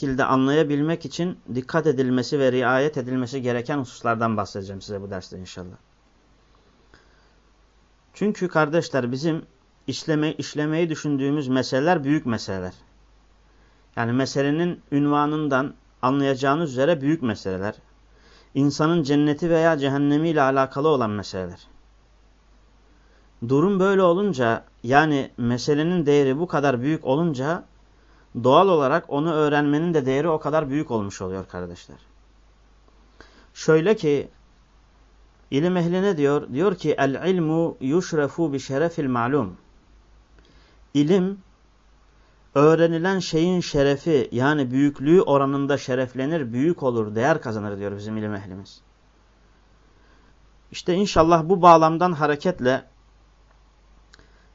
şekilde anlayabilmek için dikkat edilmesi ve riayet edilmesi gereken hususlardan bahsedeceğim size bu derste inşallah. Çünkü kardeşler bizim işleme, işlemeyi düşündüğümüz meseleler büyük meseleler. Yani meselenin ünvanından anlayacağınız üzere büyük meseleler. İnsanın cenneti veya cehennemi ile alakalı olan meseleler. Durum böyle olunca yani meselenin değeri bu kadar büyük olunca doğal olarak onu öğrenmenin de değeri o kadar büyük olmuş oluyor kardeşler. Şöyle ki ilim ehli ne diyor? Diyor ki el ilmu yuşrefu bi şerefil ma'lum. İlim öğrenilen şeyin şerefi yani büyüklüğü oranında şereflenir, büyük olur, değer kazanır diyor bizim ilim ehlimiz. İşte inşallah bu bağlamdan hareketle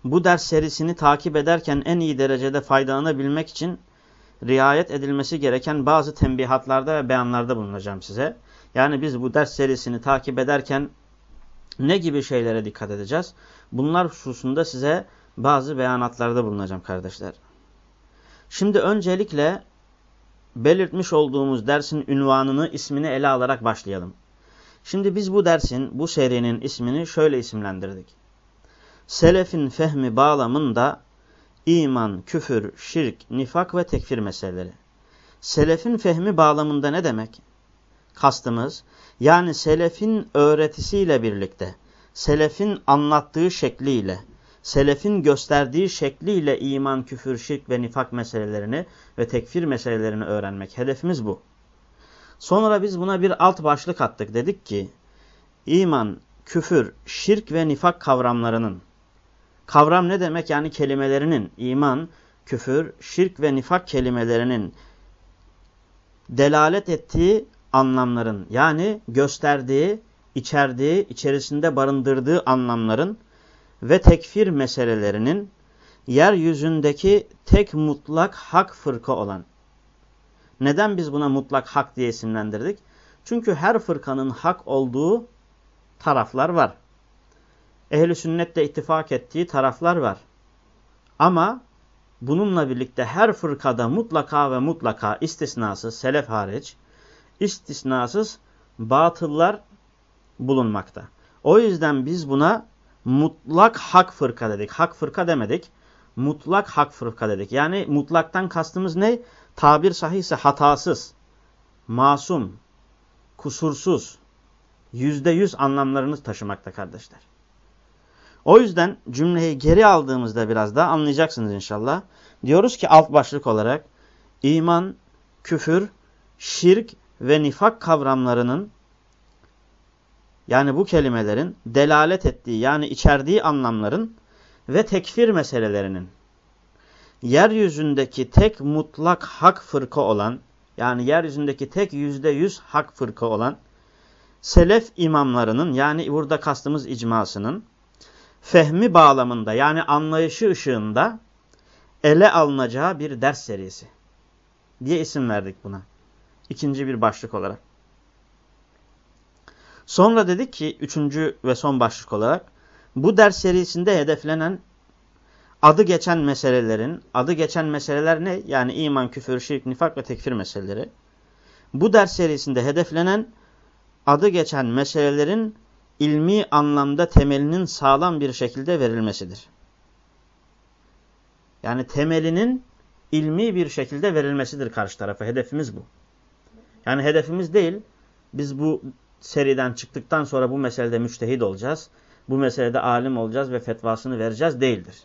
bu ders serisini takip ederken en iyi derecede faydalanabilmek için riayet edilmesi gereken bazı tembihatlarda ve beyanlarda bulunacağım size. Yani biz bu ders serisini takip ederken ne gibi şeylere dikkat edeceğiz? Bunlar hususunda size bazı beyanatlarda bulunacağım kardeşler. Şimdi öncelikle belirtmiş olduğumuz dersin ünvanını, ismini ele alarak başlayalım. Şimdi biz bu dersin, bu serinin ismini şöyle isimlendirdik. Selefin fehmi bağlamında iman, küfür, şirk, nifak ve tekfir meseleleri. Selefin fehmi bağlamında ne demek? Kastımız, yani selefin öğretisiyle birlikte, selefin anlattığı şekliyle, selefin gösterdiği şekliyle iman, küfür, şirk ve nifak meselelerini ve tekfir meselelerini öğrenmek. Hedefimiz bu. Sonra biz buna bir alt başlık attık. Dedik ki, iman, küfür, şirk ve nifak kavramlarının Kavram ne demek? Yani kelimelerinin iman, küfür, şirk ve nifak kelimelerinin delalet ettiği anlamların yani gösterdiği, içerdiği, içerisinde barındırdığı anlamların ve tekfir meselelerinin yeryüzündeki tek mutlak hak fırka olan. Neden biz buna mutlak hak diye isimlendirdik? Çünkü her fırkanın hak olduğu taraflar var ehli sünnetle ittifak ettiği taraflar var. Ama bununla birlikte her fırkada mutlaka ve mutlaka istisnasız, selef hariç, istisnasız batıllar bulunmakta. O yüzden biz buna mutlak hak fırka dedik. Hak fırka demedik. Mutlak hak fırka dedik. Yani mutlaktan kastımız ne? Tabir sahihse hatasız, masum, kusursuz, yüzde yüz anlamlarını taşımakta kardeşler. O yüzden cümleyi geri aldığımızda biraz daha anlayacaksınız inşallah. Diyoruz ki alt başlık olarak iman, küfür, şirk ve nifak kavramlarının yani bu kelimelerin delalet ettiği yani içerdiği anlamların ve tekfir meselelerinin yeryüzündeki tek mutlak hak fırka olan yani yeryüzündeki tek yüzde yüz hak fırka olan selef imamlarının yani burada kastımız icmasının fehmi bağlamında yani anlayışı ışığında ele alınacağı bir ders serisi diye isim verdik buna. İkinci bir başlık olarak. Sonra dedik ki üçüncü ve son başlık olarak bu ders serisinde hedeflenen adı geçen meselelerin, adı geçen meseleler ne? Yani iman, küfür, şirk, nifak ve tekfir meseleleri. Bu ders serisinde hedeflenen adı geçen meselelerin ilmi anlamda temelinin sağlam bir şekilde verilmesidir. Yani temelinin ilmi bir şekilde verilmesidir karşı tarafa. Hedefimiz bu. Yani hedefimiz değil, biz bu seriden çıktıktan sonra bu meselede müçtehid olacağız. Bu meselede alim olacağız ve fetvasını vereceğiz değildir.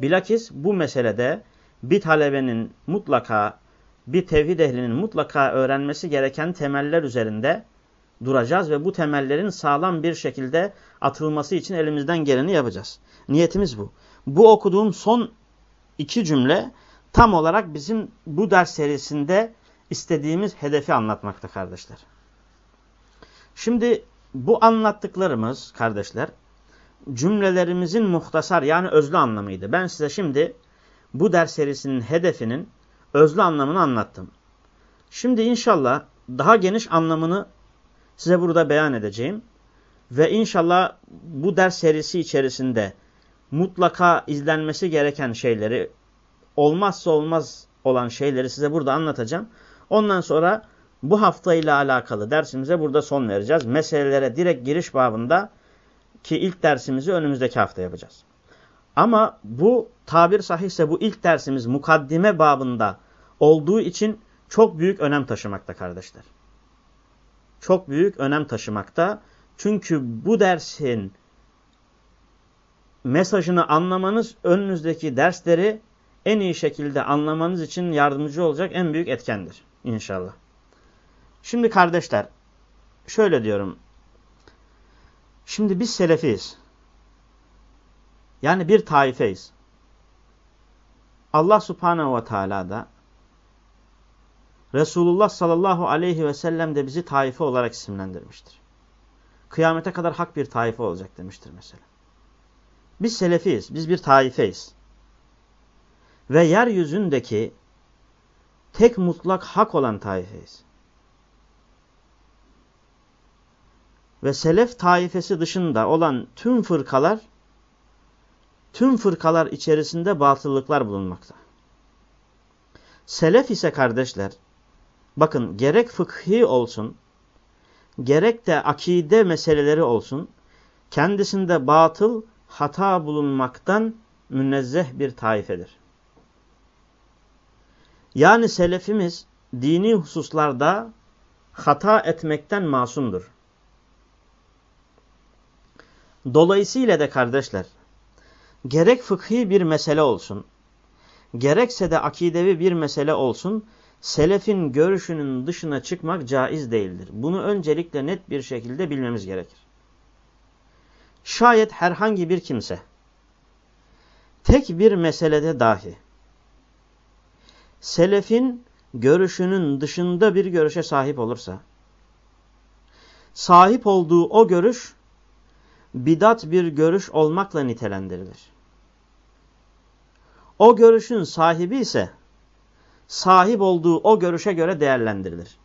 Bilakis bu meselede bir talebenin mutlaka, bir tevhid ehlinin mutlaka öğrenmesi gereken temeller üzerinde duracağız ve bu temellerin sağlam bir şekilde atılması için elimizden geleni yapacağız. Niyetimiz bu. Bu okuduğum son iki cümle tam olarak bizim bu ders serisinde istediğimiz hedefi anlatmakta kardeşler. Şimdi bu anlattıklarımız kardeşler cümlelerimizin muhtasar yani özlü anlamıydı. Ben size şimdi bu ders serisinin hedefinin özlü anlamını anlattım. Şimdi inşallah daha geniş anlamını size burada beyan edeceğim. Ve inşallah bu ders serisi içerisinde mutlaka izlenmesi gereken şeyleri olmazsa olmaz olan şeyleri size burada anlatacağım. Ondan sonra bu hafta ile alakalı dersimize burada son vereceğiz. Meselelere direkt giriş babında ki ilk dersimizi önümüzdeki hafta yapacağız. Ama bu tabir sahihse bu ilk dersimiz mukaddime babında olduğu için çok büyük önem taşımakta kardeşler. Çok büyük önem taşımakta. Çünkü bu dersin mesajını anlamanız önünüzdeki dersleri en iyi şekilde anlamanız için yardımcı olacak en büyük etkendir inşallah. Şimdi kardeşler şöyle diyorum. Şimdi biz selefiyiz. Yani bir taifeyiz. Allah subhanehu ve teala da Resulullah sallallahu aleyhi ve sellem de bizi taife olarak isimlendirmiştir. Kıyamete kadar hak bir taife olacak demiştir mesela. Biz selefiyiz. Biz bir taifeyiz. Ve yeryüzündeki tek mutlak hak olan taifeyiz. Ve selef taifesi dışında olan tüm fırkalar, tüm fırkalar içerisinde batıllıklar bulunmakta. Selef ise kardeşler, bakın gerek fıkhi olsun, gerek de akide meseleleri olsun, kendisinde batıl, hata bulunmaktan münezzeh bir taifedir. Yani selefimiz dini hususlarda hata etmekten masumdur. Dolayısıyla da kardeşler, gerek fıkhi bir mesele olsun, gerekse de akidevi bir mesele olsun, selefin görüşünün dışına çıkmak caiz değildir. Bunu öncelikle net bir şekilde bilmemiz gerekir. Şayet herhangi bir kimse, tek bir meselede dahi, selefin görüşünün dışında bir görüşe sahip olursa, sahip olduğu o görüş, bidat bir görüş olmakla nitelendirilir. O görüşün sahibi ise sahip olduğu o görüşe göre değerlendirilir.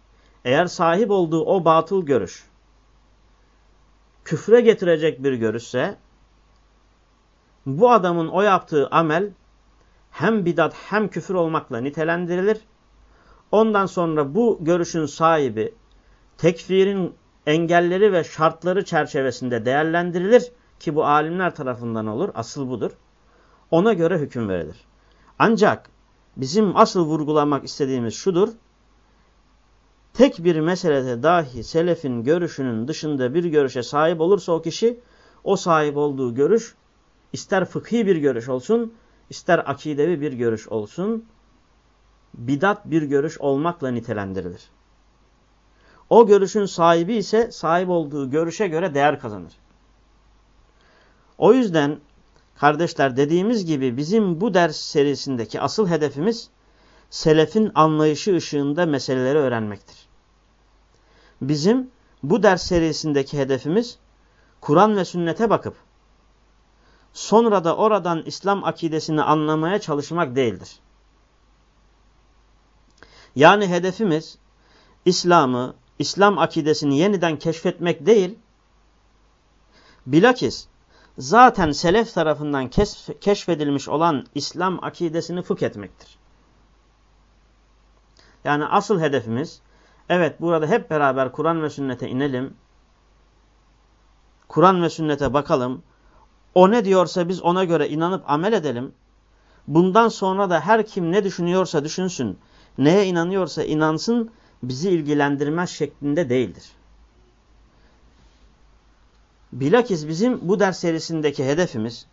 Eğer sahip olduğu o batıl görüş küfre getirecek bir görüşse bu adamın o yaptığı amel hem bidat hem küfür olmakla nitelendirilir. Ondan sonra bu görüşün sahibi tekfirin engelleri ve şartları çerçevesinde değerlendirilir ki bu alimler tarafından olur. Asıl budur. Ona göre hüküm verilir. Ancak bizim asıl vurgulamak istediğimiz şudur. Tek bir meselede dahi selefin görüşünün dışında bir görüşe sahip olursa o kişi o sahip olduğu görüş ister fıkhi bir görüş olsun ister akidevi bir görüş olsun bidat bir görüş olmakla nitelendirilir. O görüşün sahibi ise sahip olduğu görüşe göre değer kazanır. O yüzden kardeşler dediğimiz gibi bizim bu ders serisindeki asıl hedefimiz selefin anlayışı ışığında meseleleri öğrenmektir. Bizim bu ders serisindeki hedefimiz Kur'an ve sünnete bakıp sonra da oradan İslam akidesini anlamaya çalışmak değildir. Yani hedefimiz İslam'ı, İslam akidesini yeniden keşfetmek değil, bilakis zaten selef tarafından keşfedilmiş olan İslam akidesini fıkh etmektir. Yani asıl hedefimiz, evet burada hep beraber Kur'an ve sünnete inelim, Kur'an ve sünnete bakalım, o ne diyorsa biz ona göre inanıp amel edelim, bundan sonra da her kim ne düşünüyorsa düşünsün, neye inanıyorsa inansın, bizi ilgilendirmez şeklinde değildir. Bilakis bizim bu ders serisindeki hedefimiz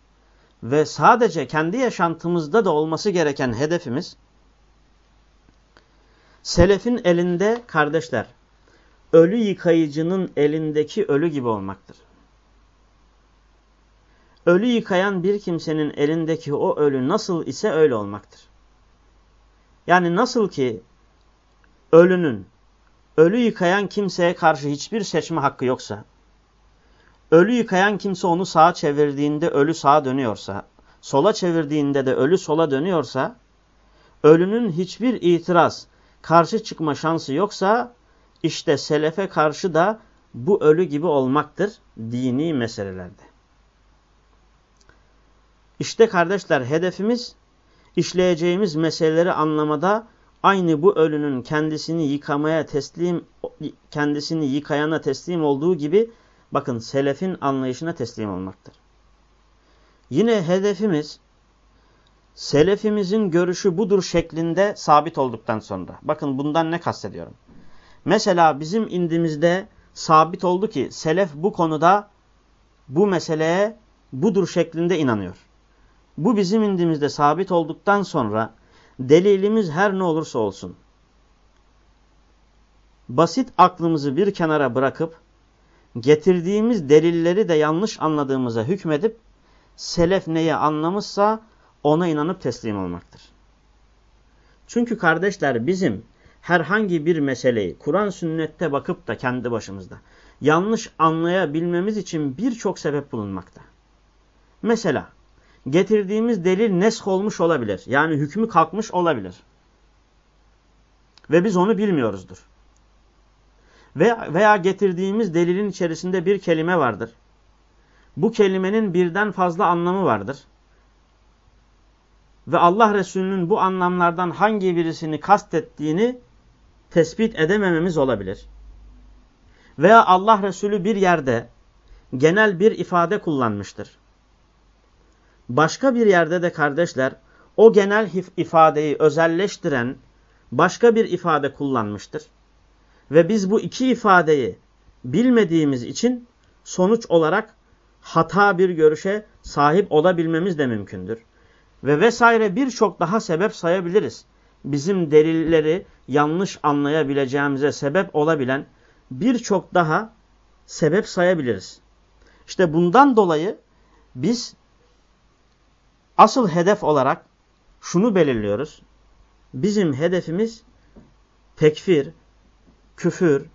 ve sadece kendi yaşantımızda da olması gereken hedefimiz selefin elinde kardeşler ölü yıkayıcının elindeki ölü gibi olmaktır. Ölü yıkayan bir kimsenin elindeki o ölü nasıl ise öyle olmaktır. Yani nasıl ki ölünün ölü yıkayan kimseye karşı hiçbir seçme hakkı yoksa, ölü yıkayan kimse onu sağa çevirdiğinde ölü sağa dönüyorsa, sola çevirdiğinde de ölü sola dönüyorsa, ölünün hiçbir itiraz, karşı çıkma şansı yoksa, işte selefe karşı da bu ölü gibi olmaktır dini meselelerde. İşte kardeşler hedefimiz işleyeceğimiz meseleleri anlamada aynı bu ölünün kendisini yıkamaya teslim kendisini yıkayana teslim olduğu gibi bakın selefin anlayışına teslim olmaktır. Yine hedefimiz selefimizin görüşü budur şeklinde sabit olduktan sonra. Bakın bundan ne kastediyorum? Mesela bizim indimizde sabit oldu ki selef bu konuda bu meseleye budur şeklinde inanıyor. Bu bizim indimizde sabit olduktan sonra delilimiz her ne olursa olsun. Basit aklımızı bir kenara bırakıp getirdiğimiz delilleri de yanlış anladığımıza hükmedip selef neyi anlamışsa ona inanıp teslim olmaktır. Çünkü kardeşler bizim herhangi bir meseleyi Kur'an sünnette bakıp da kendi başımızda yanlış anlayabilmemiz için birçok sebep bulunmakta. Mesela getirdiğimiz delil nesk olmuş olabilir. Yani hükmü kalkmış olabilir. Ve biz onu bilmiyoruzdur. Veya getirdiğimiz delilin içerisinde bir kelime vardır. Bu kelimenin birden fazla anlamı vardır. Ve Allah Resulü'nün bu anlamlardan hangi birisini kastettiğini tespit edemememiz olabilir. Veya Allah Resulü bir yerde genel bir ifade kullanmıştır. Başka bir yerde de kardeşler o genel ifadeyi özelleştiren başka bir ifade kullanmıştır. Ve biz bu iki ifadeyi bilmediğimiz için sonuç olarak hata bir görüşe sahip olabilmemiz de mümkündür. Ve vesaire birçok daha sebep sayabiliriz. Bizim delilleri yanlış anlayabileceğimize sebep olabilen birçok daha sebep sayabiliriz. İşte bundan dolayı biz asıl hedef olarak şunu belirliyoruz. Bizim hedefimiz tekfir, küfür,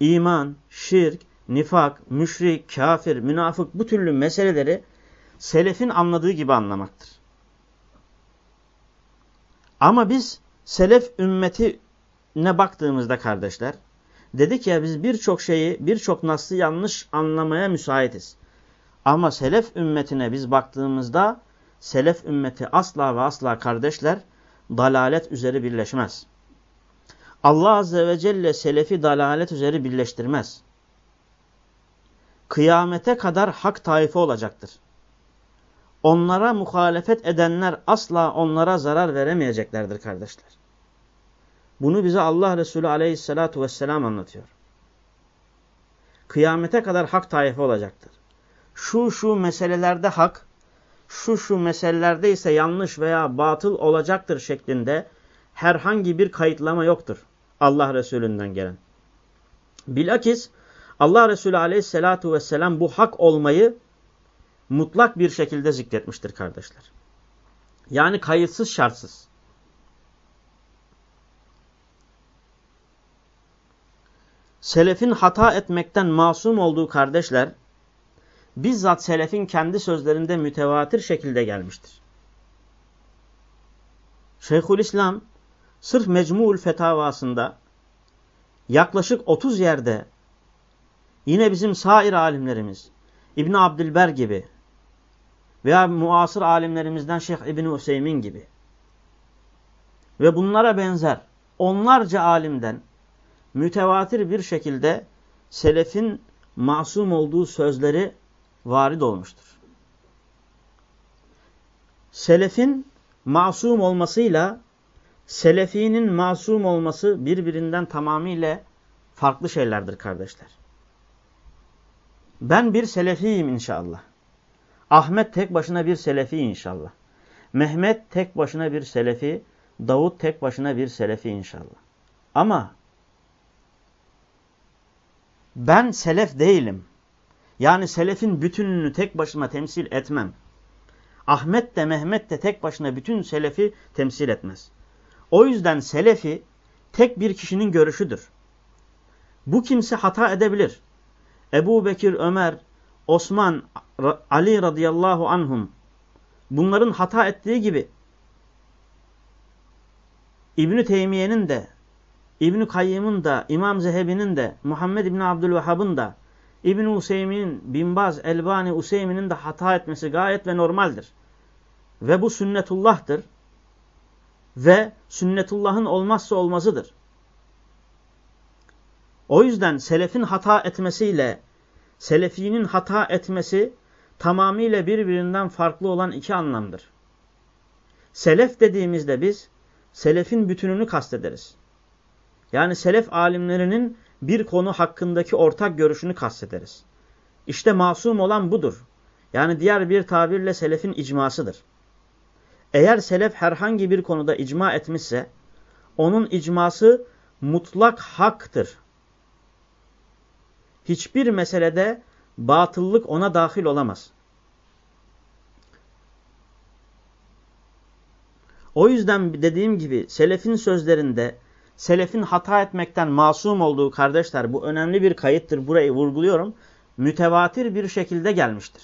iman, şirk, nifak, müşrik, kafir, münafık bu türlü meseleleri selefin anladığı gibi anlamaktır. Ama biz selef ümmetine baktığımızda kardeşler, dedik ya biz birçok şeyi, birçok naslı yanlış anlamaya müsaitiz. Ama selef ümmetine biz baktığımızda selef ümmeti asla ve asla kardeşler dalalet üzeri birleşmez. Allah Azze ve Celle selefi dalalet üzeri birleştirmez. Kıyamete kadar hak taife olacaktır. Onlara muhalefet edenler asla onlara zarar veremeyeceklerdir kardeşler. Bunu bize Allah Resulü aleyhissalatu vesselam anlatıyor. Kıyamete kadar hak taife olacaktır. Şu şu meselelerde hak, şu şu meselelerde ise yanlış veya batıl olacaktır şeklinde herhangi bir kayıtlama yoktur Allah Resulü'nden gelen. Bilakis Allah Resulü aleyhissalatu vesselam bu hak olmayı mutlak bir şekilde zikretmiştir kardeşler. Yani kayıtsız şartsız. Selefin hata etmekten masum olduğu kardeşler, bizzat selefin kendi sözlerinde mütevatir şekilde gelmiştir. Şeyhülislam sırf Mecmu'ul Fetavasında yaklaşık 30 yerde yine bizim sair alimlerimiz İbn Abdülber gibi veya muasır alimlerimizden Şeyh İbni Hüseyin gibi ve bunlara benzer onlarca alimden mütevatir bir şekilde selefin masum olduğu sözleri varid olmuştur. Selefin masum olmasıyla selefinin masum olması birbirinden tamamıyla farklı şeylerdir kardeşler. Ben bir selefiyim inşallah. Ahmet tek başına bir selefi inşallah. Mehmet tek başına bir selefi. Davut tek başına bir selefi inşallah. Ama ben selef değilim. Yani selefin bütününü tek başıma temsil etmem. Ahmet de Mehmet de tek başına bütün selefi temsil etmez. O yüzden selefi tek bir kişinin görüşüdür. Bu kimse hata edebilir. Ebu Bekir, Ömer, Osman, Ali radıyallahu anhum bunların hata ettiği gibi İbn-i Teymiye'nin de İbn-i Kayyım'ın da İmam Zehebi'nin de Muhammed İbni Abdülvehhab'ın da İbn-i Useymi'nin, Binbaz, Elbani, Useymi'nin de hata etmesi gayet ve normaldir. Ve bu sünnetullah'tır. Ve sünnetullahın olmazsa olmazıdır. O yüzden selefin hata etmesiyle selefinin hata etmesi tamamıyla birbirinden farklı olan iki anlamdır. Selef dediğimizde biz selefin bütününü kastederiz. Yani selef alimlerinin bir konu hakkındaki ortak görüşünü kastederiz. İşte masum olan budur. Yani diğer bir tabirle selefin icmasıdır. Eğer selef herhangi bir konuda icma etmişse, onun icması mutlak haktır. Hiçbir meselede batıllık ona dahil olamaz. O yüzden dediğim gibi selefin sözlerinde selefin hata etmekten masum olduğu kardeşler bu önemli bir kayıttır. Burayı vurguluyorum. Mütevatir bir şekilde gelmiştir.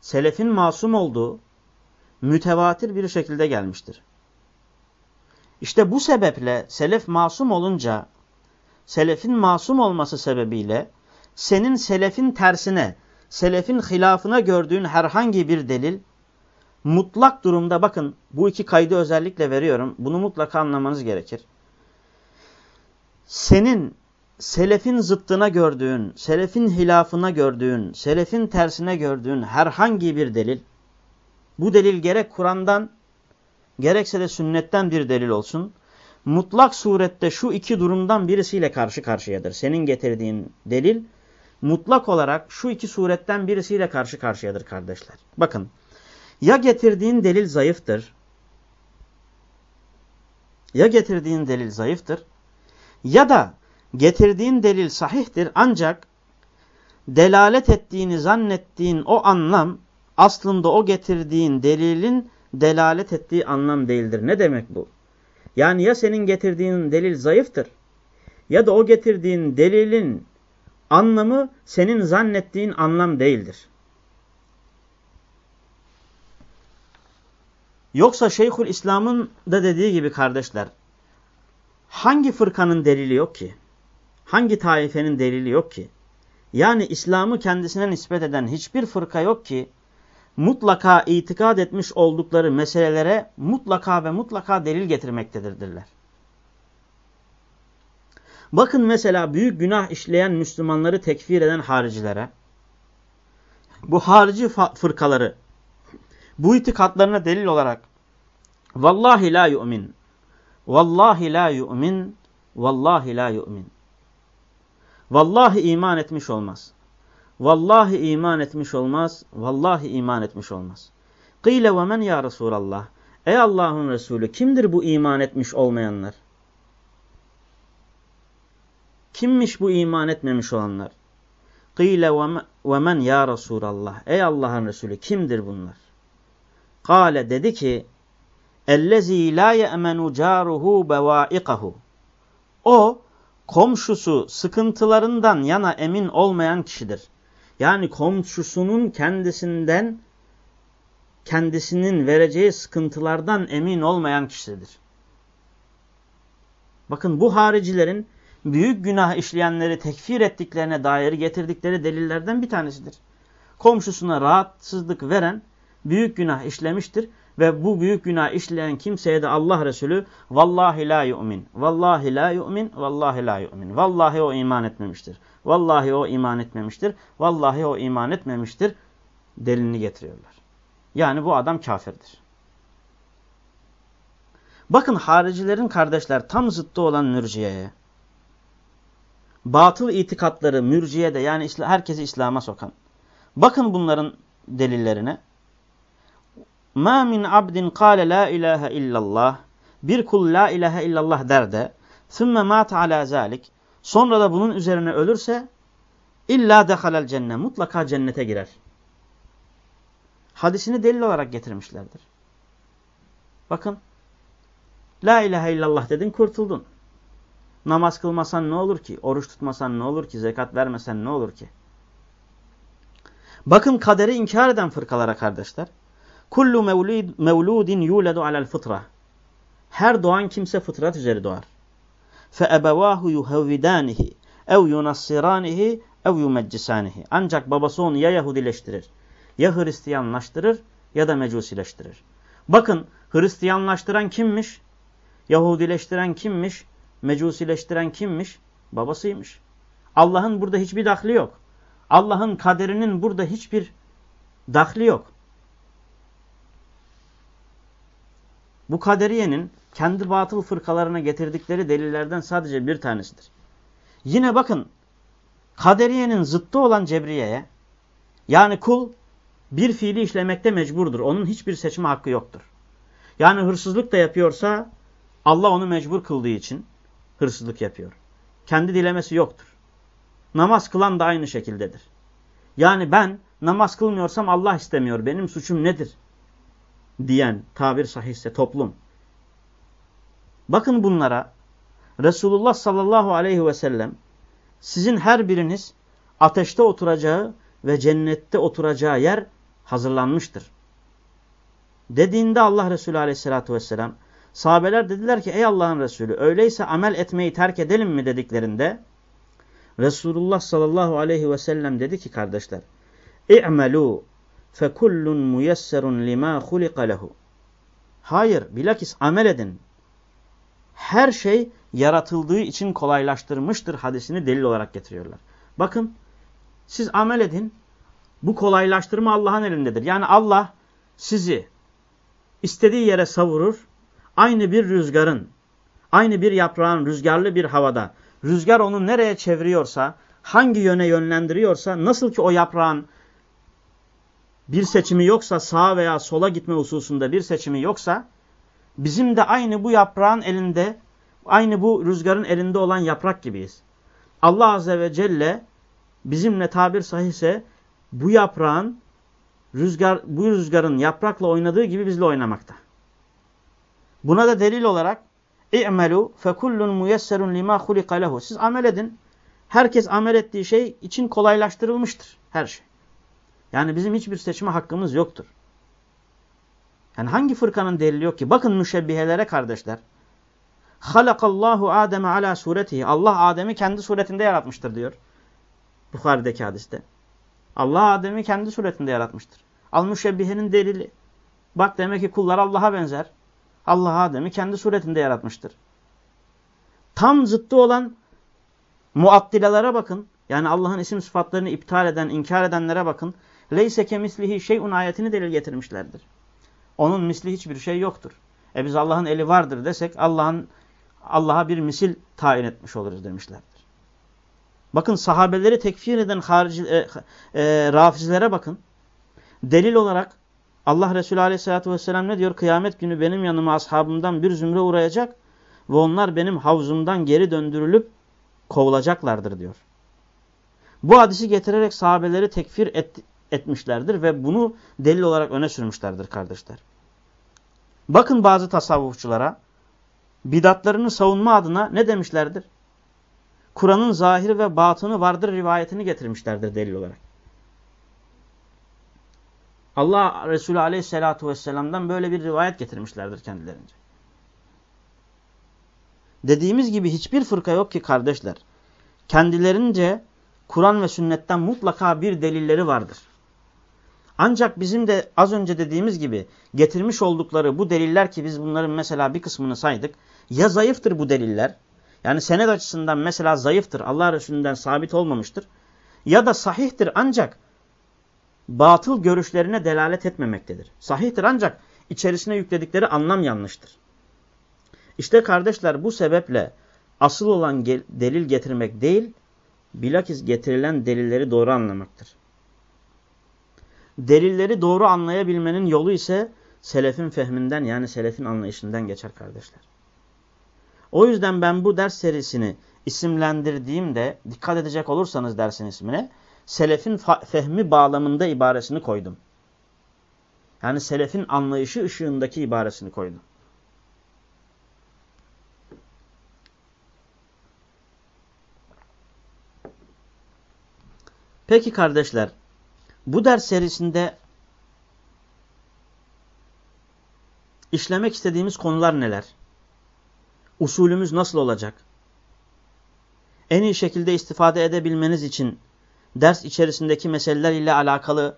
Selefin masum olduğu mütevatir bir şekilde gelmiştir. İşte bu sebeple selef masum olunca selefin masum olması sebebiyle senin selefin tersine, selefin hilafına gördüğün herhangi bir delil mutlak durumda bakın bu iki kaydı özellikle veriyorum. Bunu mutlaka anlamanız gerekir. Senin selefin zıttına gördüğün, selefin hilafına gördüğün, selefin tersine gördüğün herhangi bir delil, bu delil gerek Kur'an'dan, gerekse de sünnetten bir delil olsun, mutlak surette şu iki durumdan birisiyle karşı karşıyadır. Senin getirdiğin delil, mutlak olarak şu iki suretten birisiyle karşı karşıyadır kardeşler. Bakın, ya getirdiğin delil zayıftır, ya getirdiğin delil zayıftır, ya da getirdiğin delil sahihtir ancak delalet ettiğini zannettiğin o anlam aslında o getirdiğin delilin delalet ettiği anlam değildir. Ne demek bu? Yani ya senin getirdiğin delil zayıftır ya da o getirdiğin delilin anlamı senin zannettiğin anlam değildir. Yoksa Şeyhül İslam'ın da dediği gibi kardeşler, hangi fırkanın delili yok ki? Hangi taifenin delili yok ki? Yani İslam'ı kendisine nispet eden hiçbir fırka yok ki, mutlaka itikad etmiş oldukları meselelere mutlaka ve mutlaka delil getirmektedirler. Bakın mesela büyük günah işleyen Müslümanları tekfir eden haricilere, bu harici fırkaları, bu itikatlarına delil olarak vallahi la yu'min, vallahi la yu'min, vallahi la yu'min. Vallahi iman etmiş olmaz. Vallahi iman etmiş olmaz. Vallahi iman etmiş olmaz. Kıyle ve men ya Resulallah. Ey Allah'ın Resulü kimdir bu iman etmiş olmayanlar? Kimmiş bu iman etmemiş olanlar? Kıyle ve men ya Resulallah. Ey Allah'ın Resulü kimdir bunlar? Kale dedi ki Ellezî lâ ye'menu câruhu bevaikahu. O komşusu sıkıntılarından yana emin olmayan kişidir. Yani komşusunun kendisinden kendisinin vereceği sıkıntılardan emin olmayan kişidir. Bakın bu haricilerin büyük günah işleyenleri tekfir ettiklerine dair getirdikleri delillerden bir tanesidir. Komşusuna rahatsızlık veren büyük günah işlemiştir ve bu büyük günah işleyen kimseye de Allah Resulü vallahi la yu'min, vallahi la yu'min, vallahi la yu'min. Vallahi o iman etmemiştir. Vallahi o iman etmemiştir. Vallahi o iman etmemiştir. Delilini getiriyorlar. Yani bu adam kafirdir. Bakın haricilerin kardeşler tam zıttı olan mürciyeye, batıl itikatları mürciyede yani herkesi İslam'a sokan. Bakın bunların delillerine. Ma min abdin kâle la ilahe illallah. Bir kul la ilahe illallah der de. Sümme mâte alâ zâlik. Sonra da bunun üzerine ölürse illa dehalel cennet. Mutlaka cennete girer. Hadisini delil olarak getirmişlerdir. Bakın. La ilahe illallah dedin kurtuldun. Namaz kılmasan ne olur ki? Oruç tutmasan ne olur ki? Zekat vermesen ne olur ki? Bakın kaderi inkar eden fırkalara kardeşler. Kullu mevludin yuledu alel fıtra. Her doğan kimse fıtrat üzeri doğar. Ebevahu yuhevvidanihi ev yunassiranihi ev yumeccisanihi. Ancak babası onu ya Yahudileştirir, ya Hristiyanlaştırır ya da Mecusileştirir. Bakın Hristiyanlaştıran kimmiş? Yahudileştiren kimmiş? Mecusileştiren kimmiş? Babasıymış. Allah'ın burada hiçbir dahli yok. Allah'ın kaderinin burada hiçbir dahli yok. Bu kaderiyenin kendi batıl fırkalarına getirdikleri delillerden sadece bir tanesidir. Yine bakın kaderiyenin zıttı olan cebriyeye yani kul bir fiili işlemekte mecburdur. Onun hiçbir seçme hakkı yoktur. Yani hırsızlık da yapıyorsa Allah onu mecbur kıldığı için hırsızlık yapıyor. Kendi dilemesi yoktur. Namaz kılan da aynı şekildedir. Yani ben namaz kılmıyorsam Allah istemiyor. Benim suçum nedir? Diyen tabir sahihse toplum. Bakın bunlara Resulullah sallallahu aleyhi ve sellem sizin her biriniz ateşte oturacağı ve cennette oturacağı yer hazırlanmıştır. Dediğinde Allah Resulü aleyhissalatü vesselam sahabeler dediler ki ey Allah'ın Resulü öyleyse amel etmeyi terk edelim mi dediklerinde Resulullah sallallahu aleyhi ve sellem dedi ki kardeşler İ'melû fekullun muyesserun lima hulika lehu. Hayır bilakis amel edin. Her şey yaratıldığı için kolaylaştırmıştır hadisini delil olarak getiriyorlar. Bakın siz amel edin. Bu kolaylaştırma Allah'ın elindedir. Yani Allah sizi istediği yere savurur. Aynı bir rüzgarın, aynı bir yaprağın rüzgarlı bir havada rüzgar onu nereye çeviriyorsa, hangi yöne yönlendiriyorsa, nasıl ki o yaprağın bir seçimi yoksa, sağa veya sola gitme hususunda bir seçimi yoksa, bizim de aynı bu yaprağın elinde, aynı bu rüzgarın elinde olan yaprak gibiyiz. Allah Azze ve Celle bizimle tabir sahihse bu yaprağın rüzgar bu rüzgarın yaprakla oynadığı gibi bizle oynamakta. Buna da delil olarak İ'melu fekullun muyesserun lima hulika lehu. Siz amel edin. Herkes amel ettiği şey için kolaylaştırılmıştır her şey. Yani bizim hiçbir seçme hakkımız yoktur. Yani hangi fırkanın delili yok ki? Bakın müşebbihelere kardeşler. Halakallahu Adem'e ala suretihi. Allah Adem'i kendi suretinde yaratmıştır diyor. Bukhari'deki hadiste. Allah Adem'i kendi suretinde yaratmıştır. Al müşebbihenin delili. Bak demek ki kullar Allah'a benzer. Allah Adem'i kendi suretinde yaratmıştır. Tam zıttı olan muattilalara bakın. Yani Allah'ın isim sıfatlarını iptal eden, inkar edenlere bakın. Leyse kemislihi şeyun ayetini delil getirmişlerdir. Onun misli hiçbir şey yoktur. E biz Allah'ın eli vardır desek Allah'ın Allah'a bir misil tayin etmiş oluruz demişlerdir. Bakın sahabeleri tekfir eden harici, e, e, rafizlere bakın. Delil olarak Allah Resulü Aleyhisselatü vesselam ne diyor? Kıyamet günü benim yanıma ashabımdan bir zümre uğrayacak ve onlar benim havzumdan geri döndürülüp kovulacaklardır diyor. Bu hadisi getirerek sahabeleri tekfir et, etmişlerdir ve bunu delil olarak öne sürmüşlerdir kardeşler. Bakın bazı tasavvufçulara bidatlarını savunma adına ne demişlerdir? Kur'an'ın zahiri ve batını vardır rivayetini getirmişlerdir delil olarak. Allah Resulü Aleyhisselatü vesselam'dan böyle bir rivayet getirmişlerdir kendilerince. Dediğimiz gibi hiçbir fırka yok ki kardeşler. Kendilerince Kur'an ve sünnetten mutlaka bir delilleri vardır. Ancak bizim de az önce dediğimiz gibi getirmiş oldukları bu deliller ki biz bunların mesela bir kısmını saydık. Ya zayıftır bu deliller. Yani senet açısından mesela zayıftır. Allah Resulü'nden sabit olmamıştır. Ya da sahihtir ancak batıl görüşlerine delalet etmemektedir. Sahihtir ancak içerisine yükledikleri anlam yanlıştır. İşte kardeşler bu sebeple asıl olan delil getirmek değil, bilakis getirilen delilleri doğru anlamaktır. Delilleri doğru anlayabilmenin yolu ise selefin fehminden yani selefin anlayışından geçer kardeşler. O yüzden ben bu ders serisini isimlendirdiğimde dikkat edecek olursanız dersin ismine selefin fehmi bağlamında ibaresini koydum. Yani selefin anlayışı ışığındaki ibaresini koydum. Peki kardeşler, bu ders serisinde işlemek istediğimiz konular neler? Usulümüz nasıl olacak? En iyi şekilde istifade edebilmeniz için ders içerisindeki meseleler ile alakalı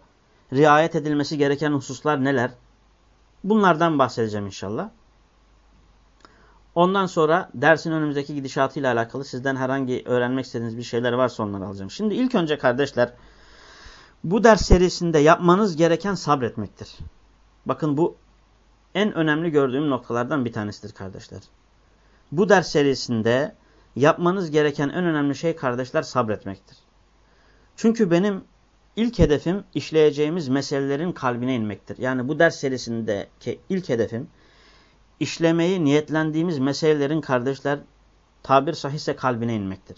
riayet edilmesi gereken hususlar neler? Bunlardan bahsedeceğim inşallah. Ondan sonra dersin önümüzdeki gidişatıyla alakalı sizden herhangi öğrenmek istediğiniz bir şeyler varsa onları alacağım. Şimdi ilk önce kardeşler bu ders serisinde yapmanız gereken sabretmektir. Bakın bu en önemli gördüğüm noktalardan bir tanesidir kardeşler. Bu ders serisinde yapmanız gereken en önemli şey kardeşler sabretmektir. Çünkü benim ilk hedefim işleyeceğimiz meselelerin kalbine inmektir. Yani bu ders serisindeki ilk hedefim işlemeyi niyetlendiğimiz meselelerin kardeşler tabir sahihse kalbine inmektir.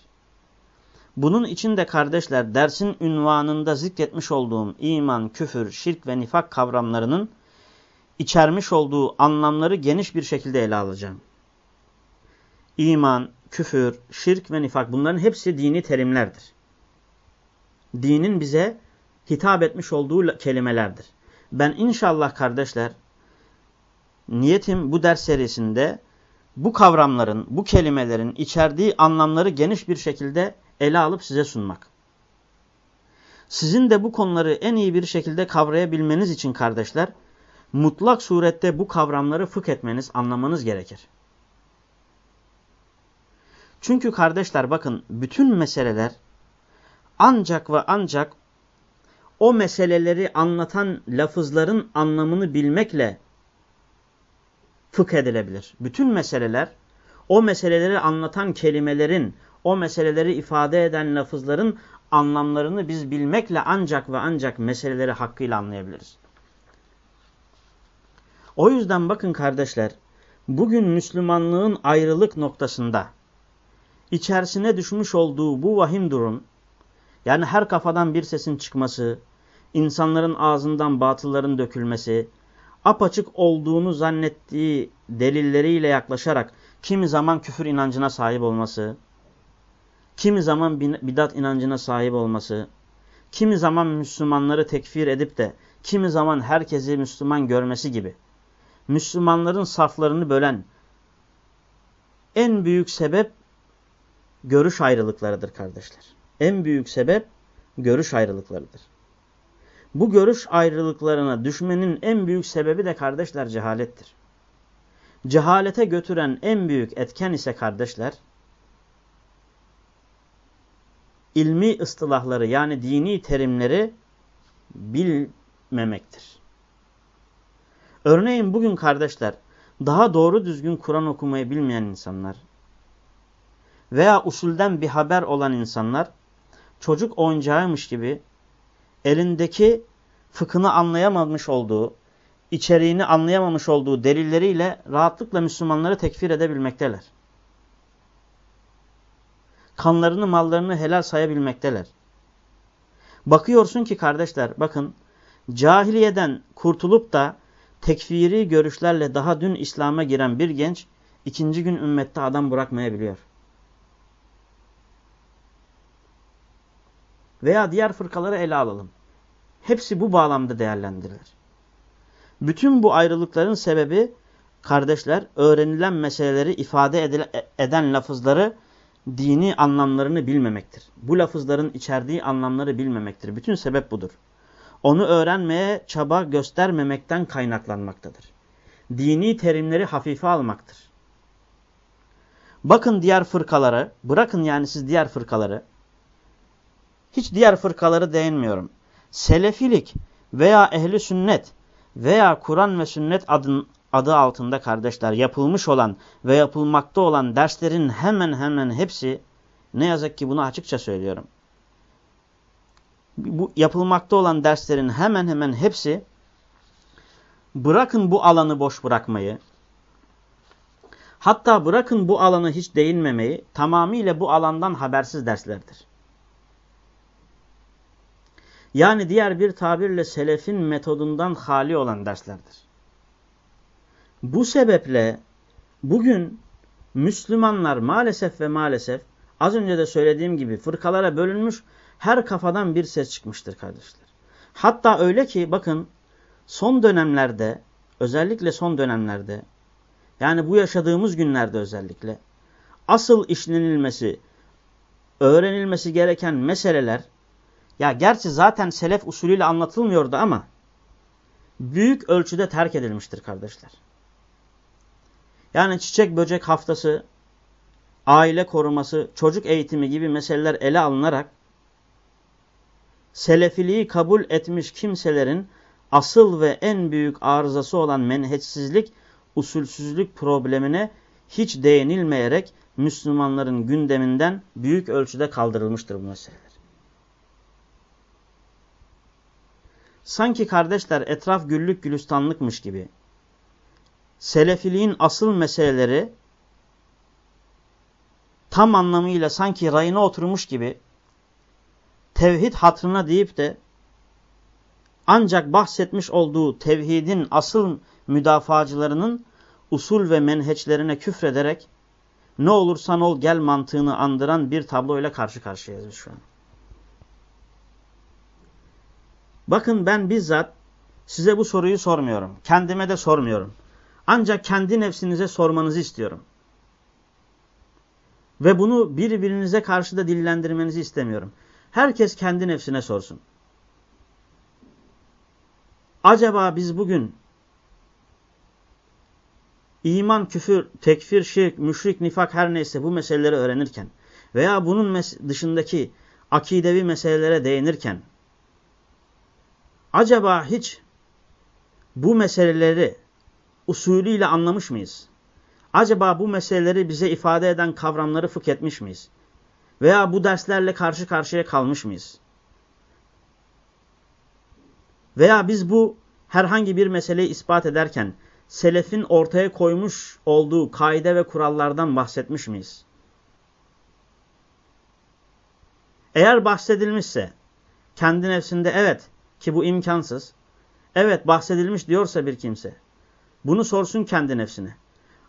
Bunun için de kardeşler dersin ünvanında zikretmiş olduğum iman, küfür, şirk ve nifak kavramlarının içermiş olduğu anlamları geniş bir şekilde ele alacağım. İman, küfür, şirk ve nifak bunların hepsi dini terimlerdir. Dinin bize hitap etmiş olduğu kelimelerdir. Ben inşallah kardeşler niyetim bu ders serisinde bu kavramların, bu kelimelerin içerdiği anlamları geniş bir şekilde ele alıp size sunmak. Sizin de bu konuları en iyi bir şekilde kavrayabilmeniz için kardeşler, mutlak surette bu kavramları fıkh etmeniz, anlamanız gerekir. Çünkü kardeşler bakın bütün meseleler ancak ve ancak o meseleleri anlatan lafızların anlamını bilmekle fıkh edilebilir. Bütün meseleler o meseleleri anlatan kelimelerin, o meseleleri ifade eden lafızların anlamlarını biz bilmekle ancak ve ancak meseleleri hakkıyla anlayabiliriz. O yüzden bakın kardeşler, bugün Müslümanlığın ayrılık noktasında içerisine düşmüş olduğu bu vahim durum, yani her kafadan bir sesin çıkması, insanların ağzından batılların dökülmesi, apaçık olduğunu zannettiği delilleriyle yaklaşarak kimi zaman küfür inancına sahip olması, kimi zaman bidat inancına sahip olması, kimi zaman Müslümanları tekfir edip de kimi zaman herkesi Müslüman görmesi gibi Müslümanların saflarını bölen en büyük sebep görüş ayrılıklarıdır kardeşler. En büyük sebep görüş ayrılıklarıdır. Bu görüş ayrılıklarına düşmenin en büyük sebebi de kardeşler cehalettir. Cehalete götüren en büyük etken ise kardeşler, ilmi ıstılahları yani dini terimleri bilmemektir. Örneğin bugün kardeşler daha doğru düzgün Kur'an okumayı bilmeyen insanlar veya usulden bir haber olan insanlar çocuk oyuncağıymış gibi elindeki fıkhını anlayamamış olduğu, içeriğini anlayamamış olduğu delilleriyle rahatlıkla Müslümanları tekfir edebilmekteler. Kanlarını, mallarını helal sayabilmekteler. Bakıyorsun ki kardeşler, bakın, cahiliyeden kurtulup da tekfiri görüşlerle daha dün İslam'a giren bir genç, ikinci gün ümmette adam bırakmayabiliyor. Veya diğer fırkaları ele alalım. Hepsi bu bağlamda değerlendirilir. Bütün bu ayrılıkların sebebi kardeşler öğrenilen meseleleri ifade eden lafızları dini anlamlarını bilmemektir. Bu lafızların içerdiği anlamları bilmemektir. Bütün sebep budur. Onu öğrenmeye çaba göstermemekten kaynaklanmaktadır. Dini terimleri hafife almaktır. Bakın diğer fırkaları, bırakın yani siz diğer fırkaları. Hiç diğer fırkaları değinmiyorum. Selefilik veya ehli sünnet veya Kur'an ve sünnet adın, adı altında kardeşler yapılmış olan ve yapılmakta olan derslerin hemen hemen hepsi ne yazık ki bunu açıkça söylüyorum. Bu yapılmakta olan derslerin hemen hemen hepsi bırakın bu alanı boş bırakmayı hatta bırakın bu alanı hiç değinmemeyi tamamıyla bu alandan habersiz derslerdir. Yani diğer bir tabirle selefin metodundan hali olan derslerdir. Bu sebeple bugün Müslümanlar maalesef ve maalesef az önce de söylediğim gibi fırkalara bölünmüş her kafadan bir ses çıkmıştır kardeşler. Hatta öyle ki bakın son dönemlerde özellikle son dönemlerde yani bu yaşadığımız günlerde özellikle asıl işlenilmesi, öğrenilmesi gereken meseleler ya gerçi zaten selef usulüyle anlatılmıyordu ama büyük ölçüde terk edilmiştir kardeşler. Yani çiçek böcek haftası, aile koruması, çocuk eğitimi gibi meseleler ele alınarak selefiliği kabul etmiş kimselerin asıl ve en büyük arızası olan menheçsizlik, usulsüzlük problemine hiç değinilmeyerek Müslümanların gündeminden büyük ölçüde kaldırılmıştır bu meseleler. Sanki kardeşler etraf güllük gülistanlıkmış gibi selefiliğin asıl meseleleri tam anlamıyla sanki rayına oturmuş gibi tevhid hatırına deyip de ancak bahsetmiş olduğu tevhidin asıl müdafacılarının usul ve menheçlerine küfrederek ne olursan ol gel mantığını andıran bir tabloyla karşı karşıyayız şu an. Bakın ben bizzat size bu soruyu sormuyorum. Kendime de sormuyorum. Ancak kendi nefsinize sormanızı istiyorum. Ve bunu birbirinize karşı da dillendirmenizi istemiyorum. Herkes kendi nefsine sorsun. Acaba biz bugün iman, küfür, tekfir, şirk, müşrik, nifak her neyse bu meseleleri öğrenirken veya bunun dışındaki akidevi meselelere değinirken acaba hiç bu meseleleri usulüyle anlamış mıyız? Acaba bu meseleleri bize ifade eden kavramları fıkh etmiş miyiz? Veya bu derslerle karşı karşıya kalmış mıyız? Veya biz bu herhangi bir meseleyi ispat ederken selefin ortaya koymuş olduğu kaide ve kurallardan bahsetmiş miyiz? Eğer bahsedilmişse kendi nefsinde evet ki bu imkansız. Evet bahsedilmiş diyorsa bir kimse. Bunu sorsun kendi nefsine.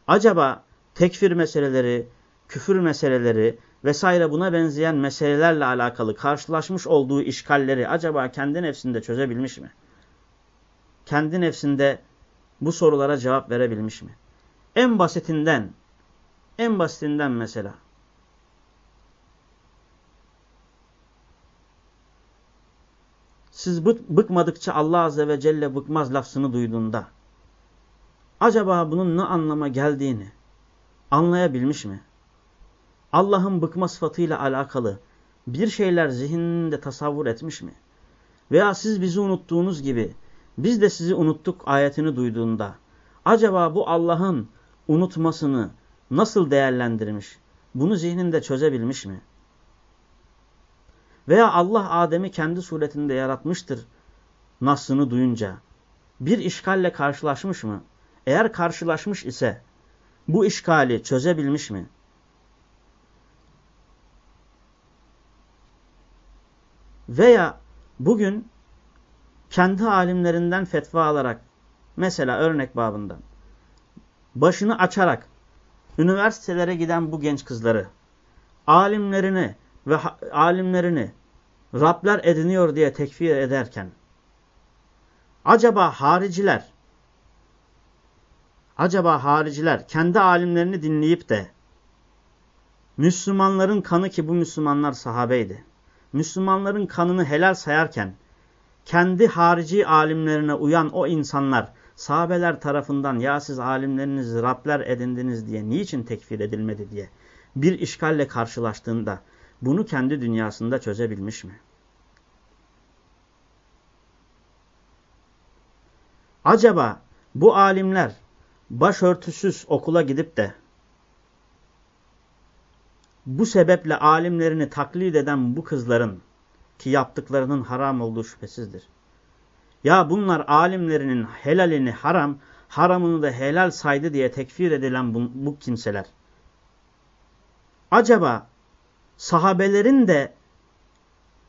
Acaba tekfir meseleleri, küfür meseleleri vesaire buna benzeyen meselelerle alakalı karşılaşmış olduğu işgalleri acaba kendi nefsinde çözebilmiş mi? Kendi nefsinde bu sorulara cevap verebilmiş mi? En basitinden, en basitinden mesela. Siz bıkmadıkça Allah Azze ve Celle bıkmaz lafzını duyduğunda acaba bunun ne anlama geldiğini anlayabilmiş mi? Allah'ın bıkma sıfatıyla alakalı bir şeyler zihninde tasavvur etmiş mi? Veya siz bizi unuttuğunuz gibi biz de sizi unuttuk ayetini duyduğunda acaba bu Allah'ın unutmasını nasıl değerlendirmiş? Bunu zihninde çözebilmiş mi? Veya Allah Adem'i kendi suretinde yaratmıştır nasını duyunca bir işgalle karşılaşmış mı? Eğer karşılaşmış ise bu işgali çözebilmiş mi? Veya bugün kendi alimlerinden fetva alarak mesela örnek babından başını açarak üniversitelere giden bu genç kızları alimlerini ve alimlerini Rabler ediniyor diye tekfir ederken acaba hariciler acaba hariciler kendi alimlerini dinleyip de Müslümanların kanı ki bu Müslümanlar sahabeydi. Müslümanların kanını helal sayarken kendi harici alimlerine uyan o insanlar sahabeler tarafından ya siz alimlerinizi Rabler edindiniz diye niçin tekfir edilmedi diye bir işgalle karşılaştığında bunu kendi dünyasında çözebilmiş mi? Acaba bu alimler başörtüsüz okula gidip de bu sebeple alimlerini taklit eden bu kızların ki yaptıklarının haram olduğu şüphesizdir. Ya bunlar alimlerinin helalini haram, haramını da helal saydı diye tekfir edilen bu, bu kimseler. Acaba sahabelerin de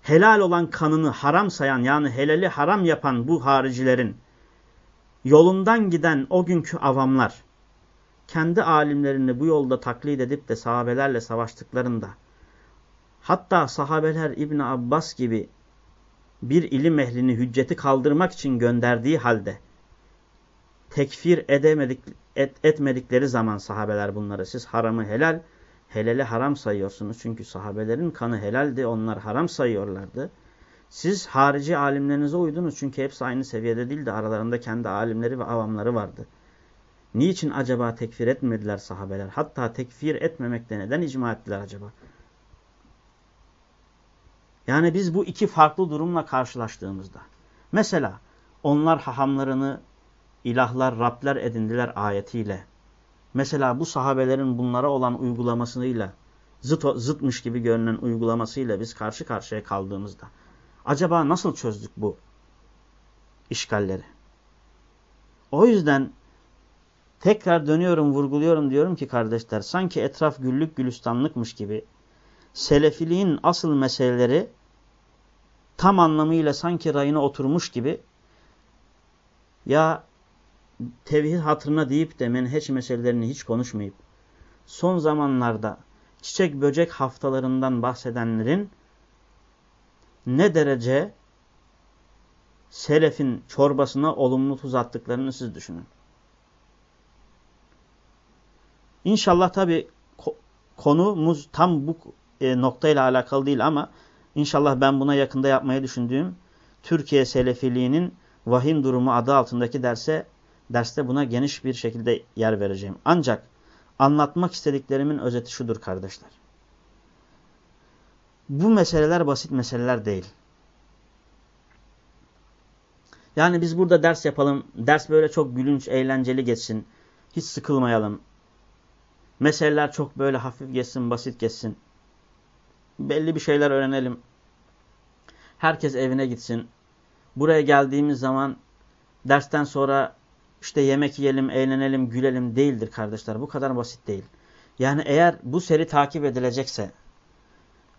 helal olan kanını haram sayan yani helali haram yapan bu haricilerin yolundan giden o günkü avamlar kendi alimlerini bu yolda taklit edip de sahabelerle savaştıklarında hatta sahabeler İbn Abbas gibi bir ilim ehlini hücceti kaldırmak için gönderdiği halde tekfir edemedik, et, etmedikleri zaman sahabeler bunları siz haramı helal, helali haram sayıyorsunuz. Çünkü sahabelerin kanı helaldi, onlar haram sayıyorlardı. Siz harici alimlerinize uydunuz çünkü hepsi aynı seviyede değildi. Aralarında kendi alimleri ve avamları vardı. Niçin acaba tekfir etmediler sahabeler? Hatta tekfir etmemekte neden icma ettiler acaba? Yani biz bu iki farklı durumla karşılaştığımızda. Mesela onlar hahamlarını ilahlar, Rabler edindiler ayetiyle. Mesela bu sahabelerin bunlara olan uygulamasıyla, zıt, zıtmış gibi görünen uygulamasıyla biz karşı karşıya kaldığımızda. Acaba nasıl çözdük bu işgalleri? O yüzden tekrar dönüyorum, vurguluyorum diyorum ki kardeşler, sanki etraf güllük gülistanlıkmış gibi selefiliğin asıl meseleleri tam anlamıyla sanki rayına oturmuş gibi ya tevhid hatırına deyip de menheç meselelerini hiç konuşmayıp son zamanlarda çiçek böcek haftalarından bahsedenlerin ne derece selefin çorbasına olumlu tuz attıklarını siz düşünün. İnşallah tabi konumuz tam bu e, noktayla alakalı değil ama inşallah ben buna yakında yapmayı düşündüğüm Türkiye Selefiliğinin vahim durumu adı altındaki derse derste buna geniş bir şekilde yer vereceğim. Ancak anlatmak istediklerimin özeti şudur kardeşler. Bu meseleler basit meseleler değil. Yani biz burada ders yapalım, ders böyle çok gülünç, eğlenceli geçsin, hiç sıkılmayalım. Meseleler çok böyle hafif geçsin, basit geçsin. Belli bir şeyler öğrenelim. Herkes evine gitsin. Buraya geldiğimiz zaman dersten sonra işte yemek yiyelim, eğlenelim, gülelim değildir kardeşler. Bu kadar basit değil. Yani eğer bu seri takip edilecekse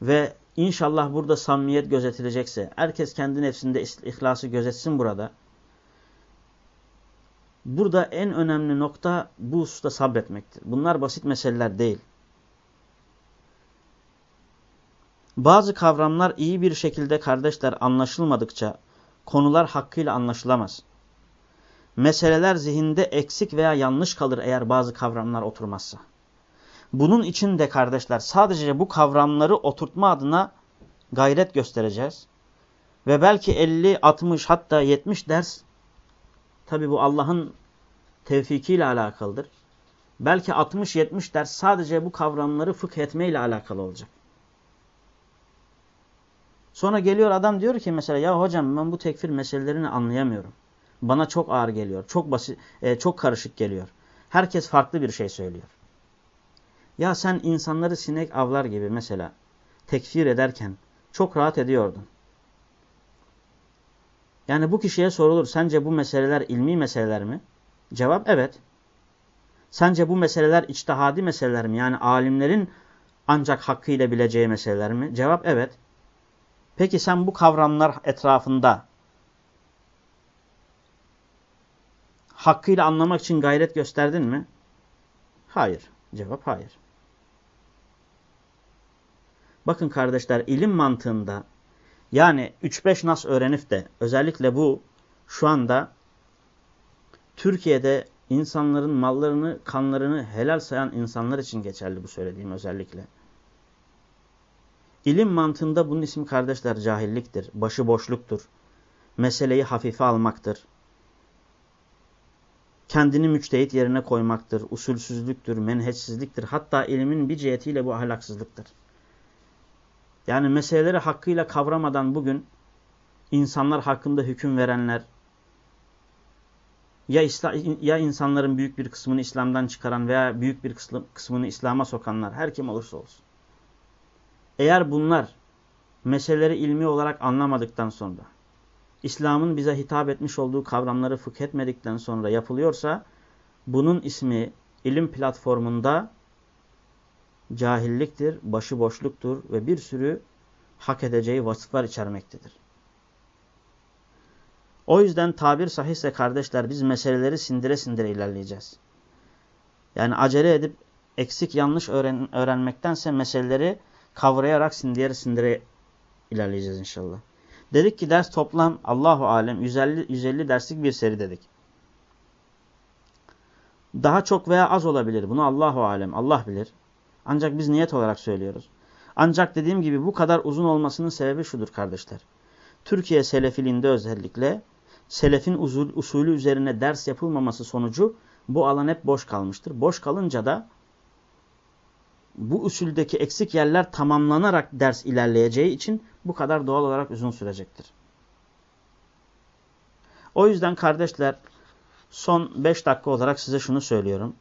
ve inşallah burada samimiyet gözetilecekse, herkes kendi nefsinde ihlası gözetsin burada. Burada en önemli nokta bu hususta sabretmektir. Bunlar basit meseleler değil. Bazı kavramlar iyi bir şekilde kardeşler anlaşılmadıkça konular hakkıyla anlaşılamaz. Meseleler zihinde eksik veya yanlış kalır eğer bazı kavramlar oturmazsa. Bunun için de kardeşler sadece bu kavramları oturtma adına gayret göstereceğiz. Ve belki 50, 60 hatta 70 ders tabi bu Allah'ın tevfikiyle alakalıdır. Belki 60-70 ders sadece bu kavramları fıkh etmeyle alakalı olacak. Sonra geliyor adam diyor ki mesela ya hocam ben bu tekfir meselelerini anlayamıyorum. Bana çok ağır geliyor. Çok basit, e, çok karışık geliyor. Herkes farklı bir şey söylüyor. Ya sen insanları sinek avlar gibi mesela tekfir ederken çok rahat ediyordun. Yani bu kişiye sorulur sence bu meseleler ilmi meseleler mi? Cevap evet. Sence bu meseleler içtihadi meseleler mi? Yani alimlerin ancak hakkıyla bileceği meseleler mi? Cevap evet. Peki sen bu kavramlar etrafında hakkıyla anlamak için gayret gösterdin mi? Hayır. Cevap hayır. Bakın kardeşler ilim mantığında yani 3-5 nas öğrenip de özellikle bu şu anda Türkiye'de insanların mallarını, kanlarını helal sayan insanlar için geçerli bu söylediğim özellikle. İlim mantığında bunun ismi kardeşler cahilliktir, başıboşluktur, meseleyi hafife almaktır kendini müçtehit yerine koymaktır, usulsüzlüktür, menheçsizliktir. Hatta ilimin bir cihetiyle bu ahlaksızlıktır. Yani meseleleri hakkıyla kavramadan bugün insanlar hakkında hüküm verenler, ya, İsla, ya insanların büyük bir kısmını İslam'dan çıkaran veya büyük bir kısmını İslam'a sokanlar, her kim olursa olsun. Eğer bunlar meseleleri ilmi olarak anlamadıktan sonra, İslam'ın bize hitap etmiş olduğu kavramları fıkh etmedikten sonra yapılıyorsa bunun ismi ilim platformunda cahilliktir, başıboşluktur ve bir sürü hak edeceği vasıflar içermektedir. O yüzden tabir sahihse kardeşler biz meseleleri sindire sindire ilerleyeceğiz. Yani acele edip eksik yanlış öğren öğrenmektense meseleleri kavrayarak sindire sindire ilerleyeceğiz inşallah. Dedik ki ders toplam Allahu alem 150 150 derslik bir seri dedik. Daha çok veya az olabilir. Bunu Allahu alem Allah bilir. Ancak biz niyet olarak söylüyoruz. Ancak dediğim gibi bu kadar uzun olmasının sebebi şudur kardeşler. Türkiye selefiliğinde özellikle selefin usul, usulü üzerine ders yapılmaması sonucu bu alan hep boş kalmıştır. Boş kalınca da bu usuldeki eksik yerler tamamlanarak ders ilerleyeceği için bu kadar doğal olarak uzun sürecektir. O yüzden kardeşler son 5 dakika olarak size şunu söylüyorum.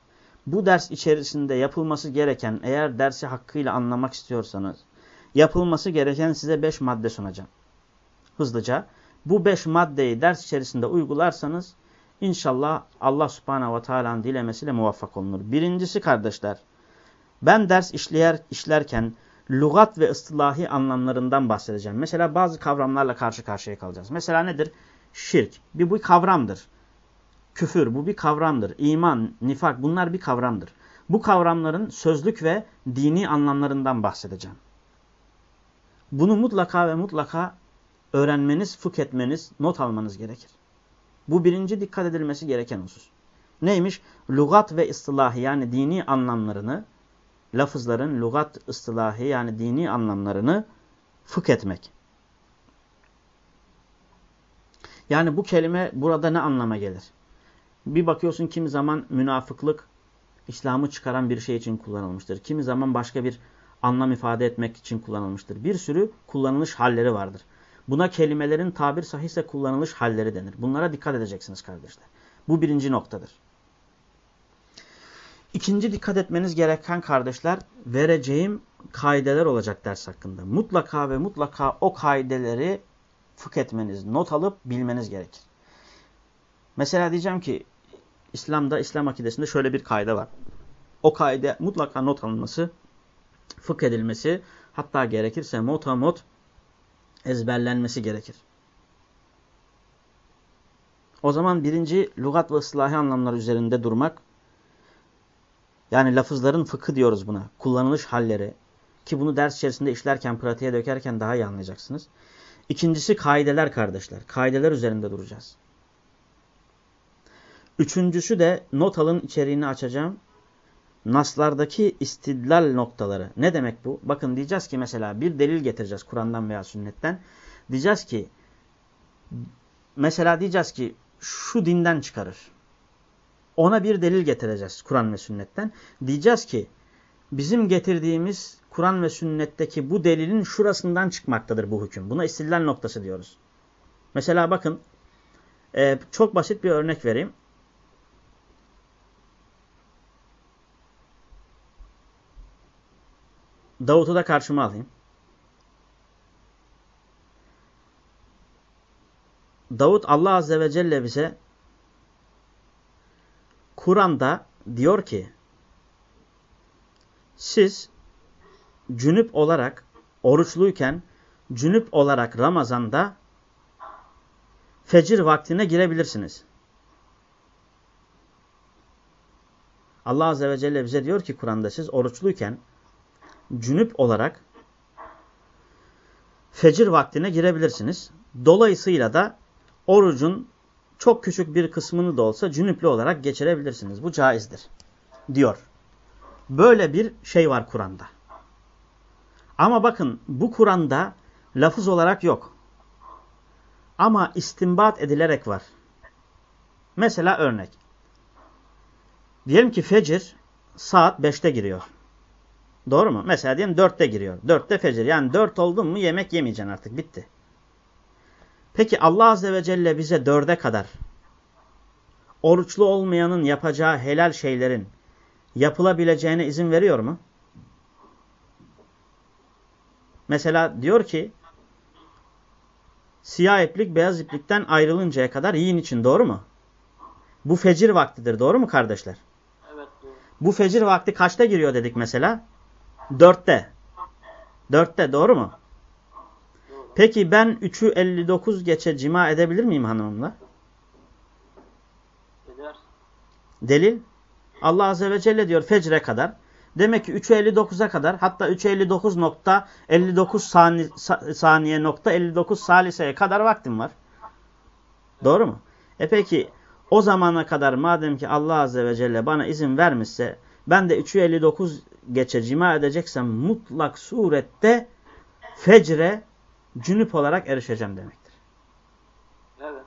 Bu ders içerisinde yapılması gereken eğer dersi hakkıyla anlamak istiyorsanız yapılması gereken size 5 madde sunacağım. Hızlıca. Bu 5 maddeyi ders içerisinde uygularsanız inşallah Allah subhanehu ve teala'nın dilemesiyle muvaffak olunur. Birincisi kardeşler ben ders işleyer, işlerken lügat ve ıstılahi anlamlarından bahsedeceğim. Mesela bazı kavramlarla karşı karşıya kalacağız. Mesela nedir? Şirk. Bir bu kavramdır. Küfür bu bir kavramdır. İman, nifak bunlar bir kavramdır. Bu kavramların sözlük ve dini anlamlarından bahsedeceğim. Bunu mutlaka ve mutlaka öğrenmeniz, fıkh etmeniz, not almanız gerekir. Bu birinci dikkat edilmesi gereken husus. Neymiş? Lugat ve ıstılahi yani dini anlamlarını, lafızların lugat ıstılahi yani dini anlamlarını fıkh. Yani bu kelime burada ne anlama gelir? Bir bakıyorsun kimi zaman münafıklık İslam'ı çıkaran bir şey için kullanılmıştır. Kimi zaman başka bir anlam ifade etmek için kullanılmıştır. Bir sürü kullanılış halleri vardır. Buna kelimelerin tabir sahihse kullanılış halleri denir. Bunlara dikkat edeceksiniz kardeşler. Bu birinci noktadır. İkinci dikkat etmeniz gereken kardeşler vereceğim kaideler olacak ders hakkında. Mutlaka ve mutlaka o kaideleri fıkh etmeniz, not alıp bilmeniz gerekir. Mesela diyeceğim ki İslam'da, İslam akidesinde şöyle bir kaide var. O kaide mutlaka not alınması, fıkh edilmesi, hatta gerekirse motamot ezberlenmesi gerekir. O zaman birinci lügat ve ıslahi anlamlar üzerinde durmak, yani lafızların fıkı diyoruz buna, kullanılış halleri ki bunu ders içerisinde işlerken, pratiğe dökerken daha iyi anlayacaksınız. İkincisi kaideler kardeşler. Kaideler üzerinde duracağız. Üçüncüsü de not alın içeriğini açacağım. Naslardaki istidlal noktaları. Ne demek bu? Bakın diyeceğiz ki mesela bir delil getireceğiz Kur'an'dan veya sünnetten. Diyeceğiz ki mesela diyeceğiz ki şu dinden çıkarır. Ona bir delil getireceğiz Kur'an ve sünnetten. Diyeceğiz ki bizim getirdiğimiz Kur'an ve sünnetteki bu delilin şurasından çıkmaktadır bu hüküm. Buna istidlal noktası diyoruz. Mesela bakın e, çok basit bir örnek vereyim. Davut'u da karşıma alayım. Davut Allah Azze ve Celle bize Kur'an'da diyor ki siz cünüp olarak oruçluyken cünüp olarak Ramazan'da fecir vaktine girebilirsiniz. Allah Azze ve Celle bize diyor ki Kur'an'da siz oruçluyken cünüp olarak fecir vaktine girebilirsiniz. Dolayısıyla da orucun çok küçük bir kısmını da olsa cünüplü olarak geçirebilirsiniz. Bu caizdir. Diyor. Böyle bir şey var Kur'an'da. Ama bakın bu Kur'an'da lafız olarak yok. Ama istimbat edilerek var. Mesela örnek. Diyelim ki fecir saat 5'te giriyor. Doğru mu? Mesela diyelim 4'te giriyor. 4'te fecir. Yani 4 oldun mu yemek yemeyeceksin artık. Bitti. Peki Allah Azze ve Celle bize 4'e kadar oruçlu olmayanın yapacağı helal şeylerin yapılabileceğine izin veriyor mu? Mesela diyor ki siyah iplik beyaz iplikten ayrılıncaya kadar yiyin için doğru mu? Bu fecir vaktidir doğru mu kardeşler? Evet doğru. Bu fecir vakti kaçta giriyor dedik mesela? Dörtte. Dörtte doğru mu? Doğru. Peki ben 3'ü 59 geçe cima edebilir miyim hanımımla? Eder. Delil? Allah Azze ve Celle diyor fecre kadar. Demek ki 3'ü 59'a kadar hatta 3'ü 59 nokta 59 sani, saniye nokta 59 saliseye kadar vaktim var. Doğru mu? E peki o zamana kadar madem ki Allah Azze ve Celle bana izin vermişse ben de 3'ü 59 geçe cima edeceksem mutlak surette fecre cünüp olarak erişeceğim demektir. Evet.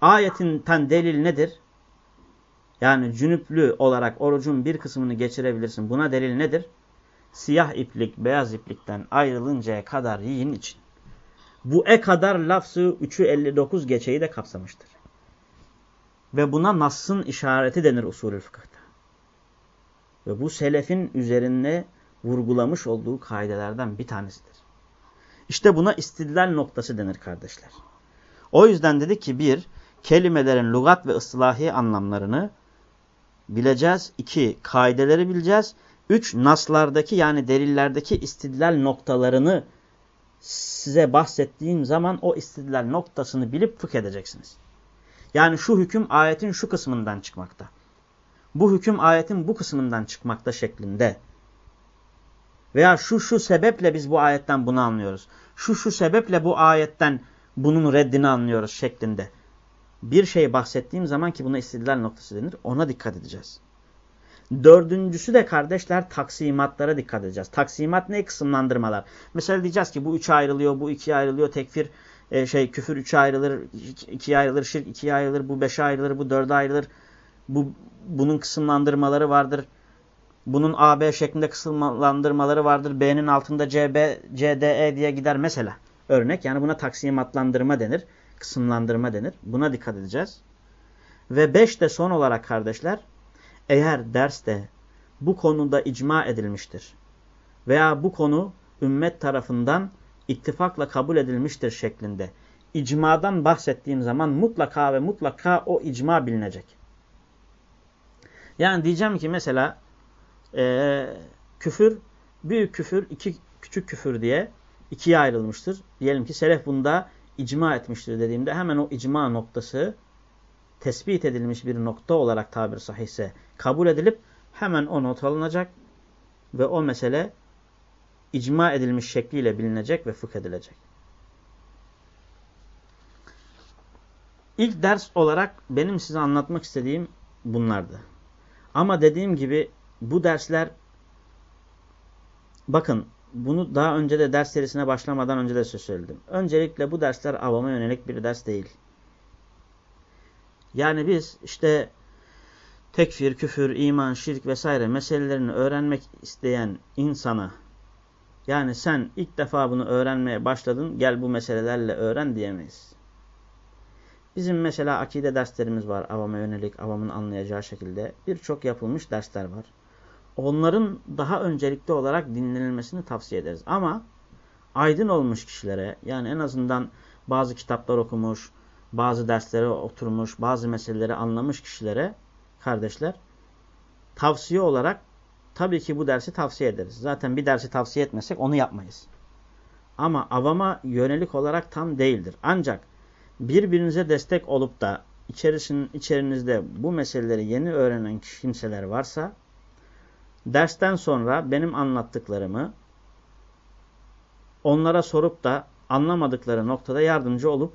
Ayetin delil nedir? Yani cünüplü olarak orucun bir kısmını geçirebilirsin. Buna delil nedir? Siyah iplik beyaz iplikten ayrılıncaya kadar yiyin için. Bu e kadar lafzı 3'ü 59 geçeyi de kapsamıştır. Ve buna Nass'ın işareti denir usulü fıkıhta. Ve bu selefin üzerinde vurgulamış olduğu kaidelerden bir tanesidir. İşte buna istidlal noktası denir kardeşler. O yüzden dedik ki bir, kelimelerin lügat ve ıslahi anlamlarını bileceğiz. İki, kaideleri bileceğiz. Üç, naslardaki yani delillerdeki istidlal noktalarını size bahsettiğim zaman o istidlal noktasını bilip fıkh edeceksiniz. Yani şu hüküm ayetin şu kısmından çıkmakta. Bu hüküm ayetin bu kısmından çıkmakta şeklinde. Veya şu şu sebeple biz bu ayetten bunu anlıyoruz. Şu şu sebeple bu ayetten bunun reddini anlıyoruz şeklinde. Bir şey bahsettiğim zaman ki buna istidlal noktası denir. Ona dikkat edeceğiz. Dördüncüsü de kardeşler taksimatlara dikkat edeceğiz. Taksimat ne? Kısımlandırmalar. Mesela diyeceğiz ki bu üçe ayrılıyor, bu ikiye ayrılıyor, tekfir, e, şey küfür üçe ayrılır, ikiye ayrılır, şirk ikiye ayrılır, bu beşe ayrılır, bu dörde ayrılır. Bu, bunun kısımlandırmaları vardır. Bunun AB şeklinde kısımlandırmaları vardır. B'nin altında CB, CDE diye gider mesela. Örnek yani buna taksimatlandırma denir. Kısımlandırma denir. Buna dikkat edeceğiz. Ve beş de son olarak kardeşler eğer derste bu konuda icma edilmiştir veya bu konu ümmet tarafından ittifakla kabul edilmiştir şeklinde icmadan bahsettiğim zaman mutlaka ve mutlaka o icma bilinecek. Yani diyeceğim ki mesela e, küfür, büyük küfür, iki küçük küfür diye ikiye ayrılmıştır. Diyelim ki selef bunda icma etmiştir dediğimde hemen o icma noktası tespit edilmiş bir nokta olarak tabir sahihse kabul edilip hemen o not alınacak ve o mesele icma edilmiş şekliyle bilinecek ve fıkh edilecek. İlk ders olarak benim size anlatmak istediğim bunlardı. Ama dediğim gibi bu dersler bakın bunu daha önce de ders serisine başlamadan önce de söyledim. Öncelikle bu dersler avama yönelik bir ders değil. Yani biz işte tekfir, küfür, iman, şirk vesaire meselelerini öğrenmek isteyen insana yani sen ilk defa bunu öğrenmeye başladın gel bu meselelerle öğren diyemeyiz. Bizim mesela akide derslerimiz var avama yönelik, avamın anlayacağı şekilde birçok yapılmış dersler var. Onların daha öncelikli olarak dinlenilmesini tavsiye ederiz. Ama aydın olmuş kişilere yani en azından bazı kitaplar okumuş, bazı derslere oturmuş, bazı meseleleri anlamış kişilere kardeşler tavsiye olarak tabii ki bu dersi tavsiye ederiz. Zaten bir dersi tavsiye etmesek onu yapmayız. Ama avama yönelik olarak tam değildir. Ancak birbirinize destek olup da içerisinin, içerinizde bu meseleleri yeni öğrenen kimseler varsa dersten sonra benim anlattıklarımı onlara sorup da anlamadıkları noktada yardımcı olup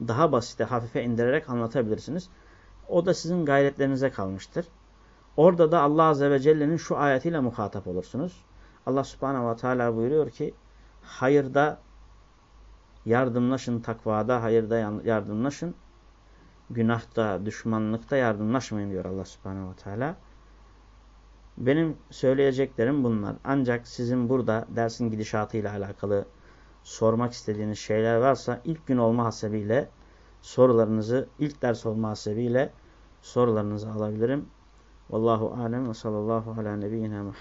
daha basite, hafife indirerek anlatabilirsiniz. O da sizin gayretlerinize kalmıştır. Orada da Allah Azze ve Celle'nin şu ayetiyle muhatap olursunuz. Allah Subhanahu ve Teala buyuruyor ki hayırda yardımlaşın, takvada hayırda yardımlaşın, günahta, düşmanlıkta yardımlaşmayın diyor Allah Subhanahu ve Teala. Benim söyleyeceklerim bunlar. Ancak sizin burada dersin gidişatıyla alakalı sormak istediğiniz şeyler varsa ilk gün olma hasebiyle sorularınızı, ilk ders olma hasebiyle sorularınızı alabilirim. Vallahu alem ve sallallahu ala nebiyyina Muhammed.